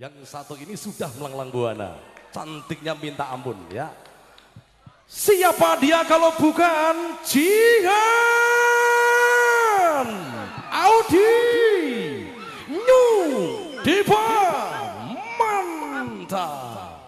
Yang satu ini sudah melanglang buana. Cantiknya minta ampun ya. Siapa dia kalau bukan Jihan Audi New Diva Mantap.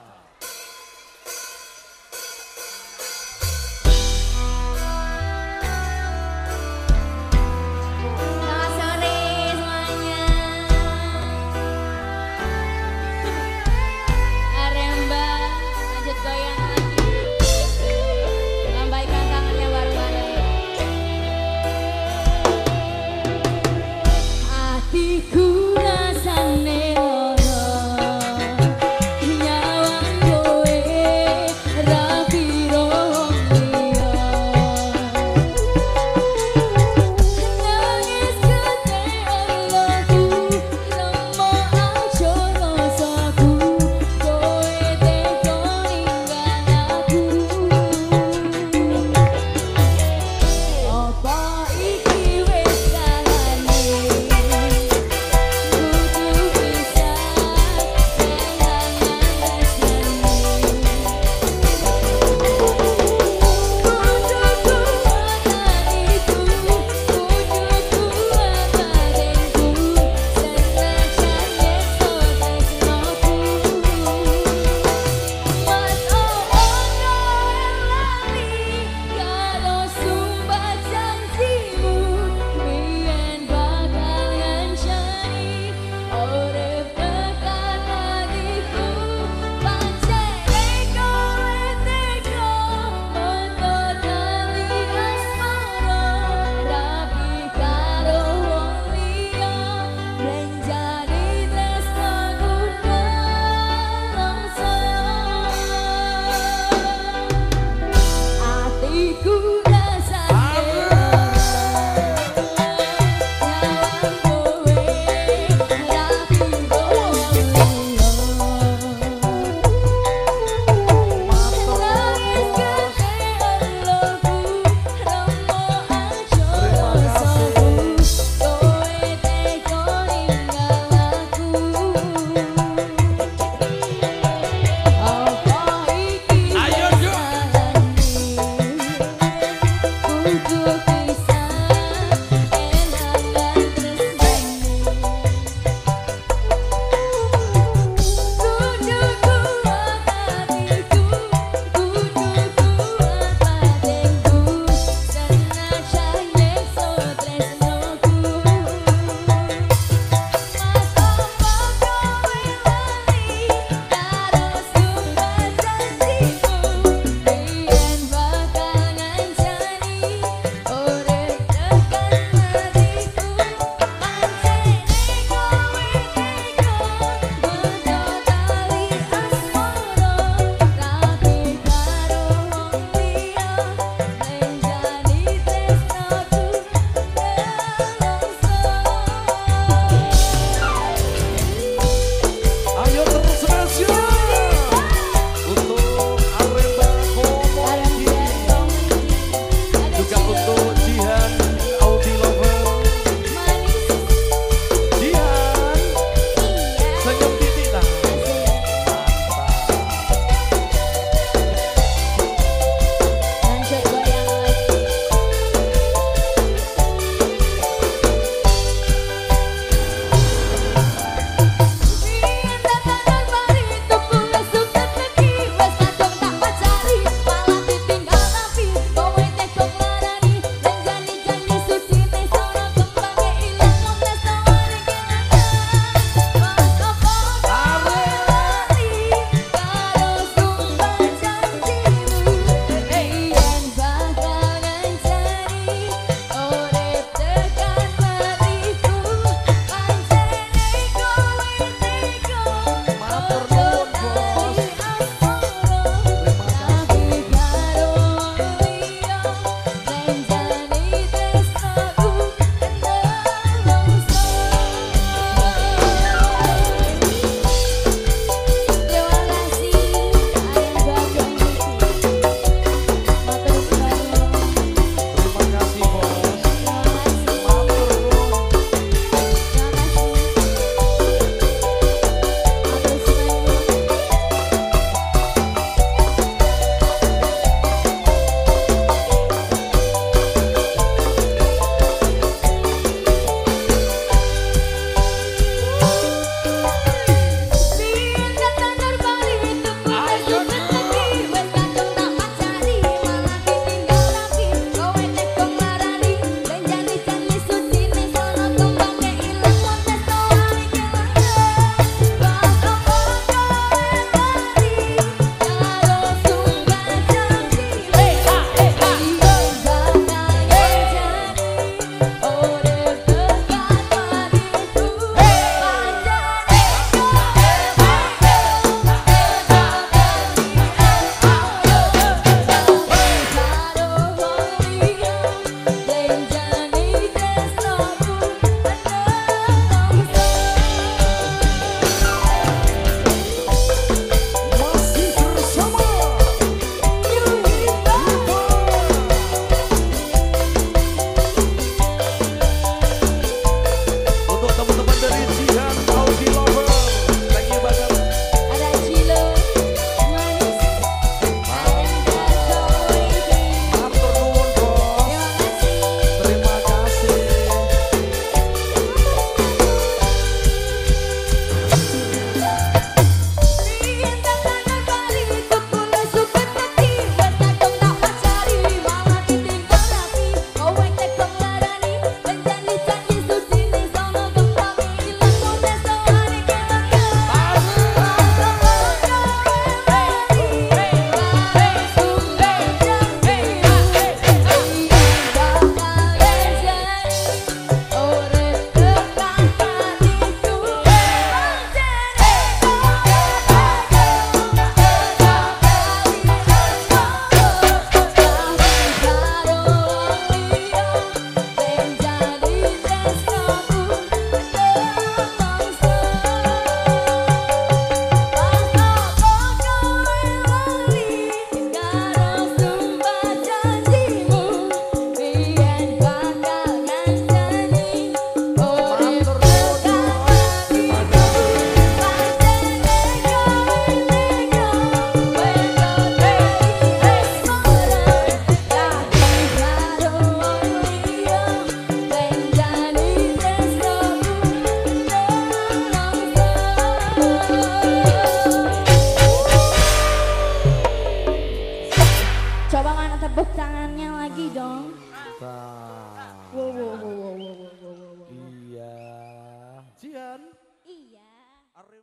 Dong. Mantap.